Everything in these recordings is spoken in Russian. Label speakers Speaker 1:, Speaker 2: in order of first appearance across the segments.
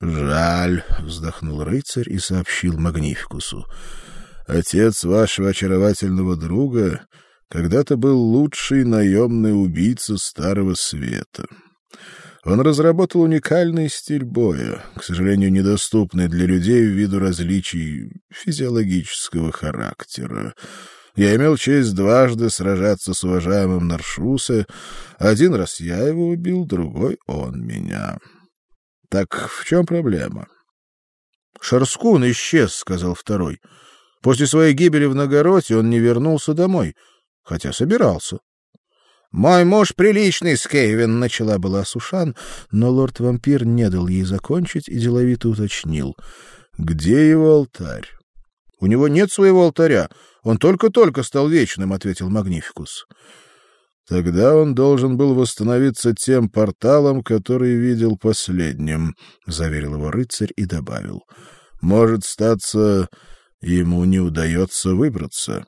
Speaker 1: Жаль, вздохнул рыцарь и сообщил Магнификусу. Отец вашего очаровательного друга когда-то был лучший наемный убийца Старого Света. Он разработал уникальный стиль боя, к сожалению, недоступный для людей ввиду различий физиологического характера. Я имел честь дважды сражаться с уважаемым Наршусе. Один раз я его убил, другой — он меня. Так в чем проблема?
Speaker 2: — Шарскун исчез, — сказал второй. После своей гибели в Нагороте он не вернулся домой, хотя собирался. «Мой муж приличный, Скейвин», — начала была Сушан, но лорд-вампир не дал ей закончить и деловито уточнил. «Где его алтарь?» «У него нет своего алтаря. Он только-только стал вечным», — ответил Магнификус.
Speaker 1: «Тогда он должен был восстановиться тем порталом, который видел последним», — заверил его рыцарь и добавил. «Может, статься, ему не удается выбраться».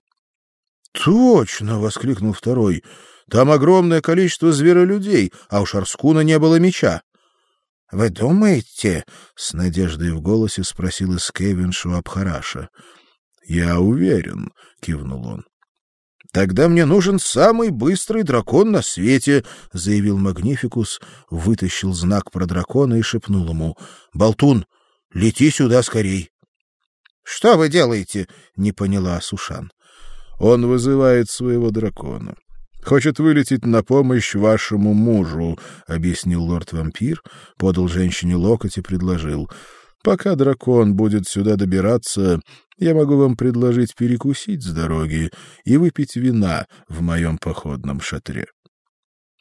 Speaker 2: «Точно!» — воскликнул второй. Там огромное количество зверолюдей, а у Шарскуна не было меча. — Вы думаете? — с надеждой в голосе спросил Скевин Шуабхараша.
Speaker 1: — Я уверен, — кивнул он.
Speaker 2: — Тогда мне нужен самый быстрый дракон на свете, — заявил Магнификус, вытащил знак про дракона и шепнул ему. — Болтун, лети сюда скорей. — Что вы делаете? — не поняла Сушан.
Speaker 1: — Он вызывает своего дракона. Хочет вылететь на помощь вашему мужу, объяснил лорд-вампир, подал женщине локоть и предложил: Пока дракон будет сюда добираться, я могу вам предложить перекусить с дороги и выпить вина в моем походном шатре.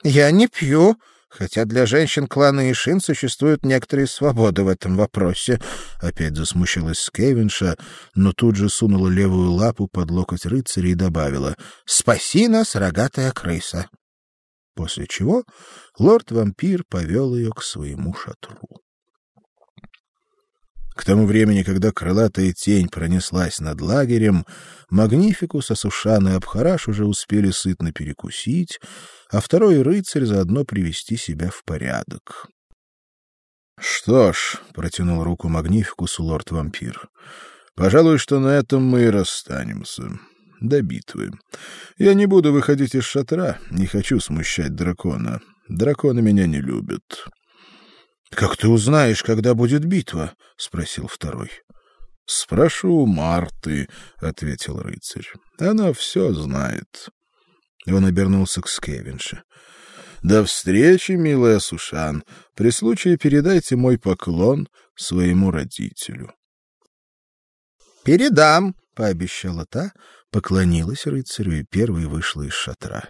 Speaker 2: Я не пью, хотя для женщин клана Ишин существуют некоторые свободы в этом вопросе. Опять засмущалась Скевинша, но тут же сунула левую лапу под локоть рыцаря и добавила «Спаси нас, рогатая крыса!» После чего лорд-вампир повел ее к своему шатру. К тому времени, когда крылатая тень пронеслась над лагерем, Магнификус, Асушан и Абхараш уже успели сытно перекусить, а второй рыцарь заодно привести себя в порядок.
Speaker 1: — Что ж, — протянул руку Магнификусу лорд-вампир, — пожалуй, что на этом мы и расстанемся. До битвы. Я не буду выходить из шатра, не хочу смущать дракона. Драконы меня не любят.
Speaker 2: — Как ты узнаешь, когда будет битва? — спросил второй.
Speaker 1: — Спрошу у Марты, — ответил рыцарь. — Она все знает.
Speaker 2: Он обернулся к Скевинше.
Speaker 1: До встречи, милая Сушан. При случае передайте мой поклон своему родителю.
Speaker 2: Передам, пообещала та, поклонилась рыцарю и первой вышла из шатра.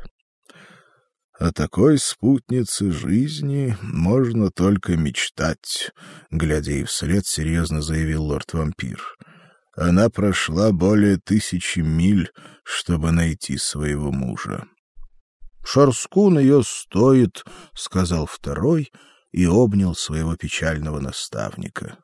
Speaker 1: О такой спутнице жизни можно только мечтать, глядя ей вслед, серьезно заявил лорд-вампир. Она прошла более тысячи миль, чтобы найти своего мужа.
Speaker 2: Шарскун ее стоит, сказал второй и обнял своего печального наставника.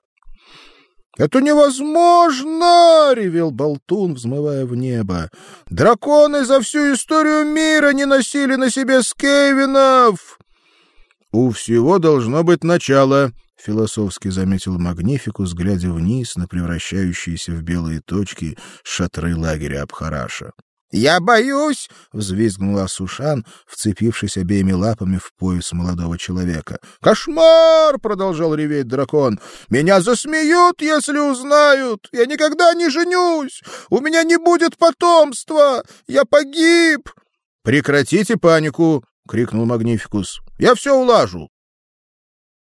Speaker 2: Это невозможно, ревел болтун, взмывая в небо. Драконы за всю историю мира не носили на себе скейвинов. У всего должно быть начало, философски заметил Магнификус, глядя вниз на превращающиеся в белые точки шатры лагеря Абхараша. «Я боюсь!» — взвизгнула Сушан, вцепившись обеими лапами в пояс молодого человека. «Кошмар!» — продолжал реветь дракон. «Меня засмеют, если узнают! Я никогда не женюсь! У меня не будет потомства! Я погиб!» «Прекратите панику!» — крикнул Магнификус. «Я все улажу!